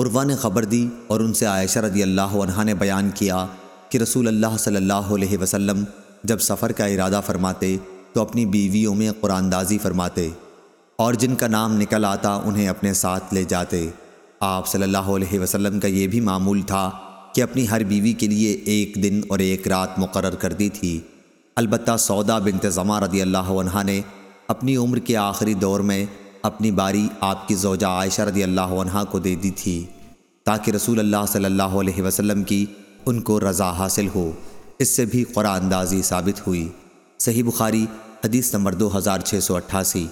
عروہ نے خبر دی اور ان سے عائشہ رضی اللہ عنہ نے بیان کیا کہ رسول اللہ صلی اللہ علیہ وسلم جب سفر کا ارادہ فرماتے تو اپنی بیویوں میں قرآن دازی فرماتے اور جن کا نام نکل آتا انہیں اپنے ساتھ لے جاتے۔ آپ صلی اللہ علیہ وسلم کا یہ بھی معمول تھا کہ اپنی ہر بیوی کے لیے ایک دن اور ایک رات مقرر کر دی تھی۔ البتہ سودا بنت زمہ رضی اللہ عنہ نے اپنی عمر کے آخری دور میں اپنی باری آپ کی زوجہ عائشہ رضی اللہ عنہ کو دے دی تھی تاکہ رسول اللہ صلی اللہ علیہ وسلم کی ان کو رضا حاصل ہو۔ اس سے بھی قرآن اندازی ثابت ہوئی۔ صحیح بخاری حدیث نمبر دو ہزار چھ سو اٹھاسی۔